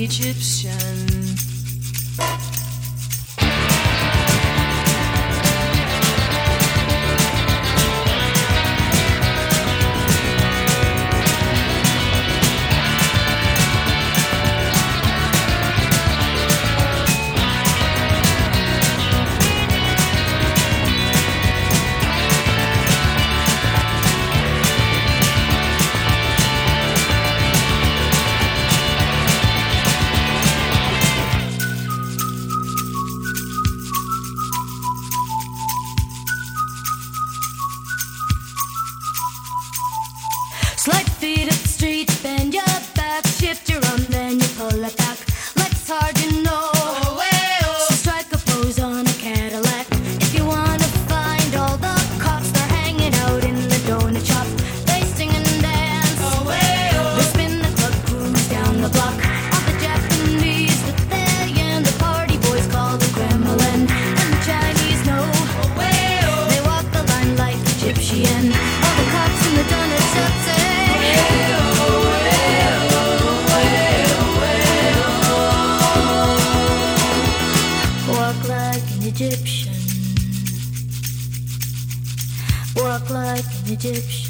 Egyptian. Egyptian. All the cops in the donuts up there. Walk like an Egyptian. Walk like an Egyptian.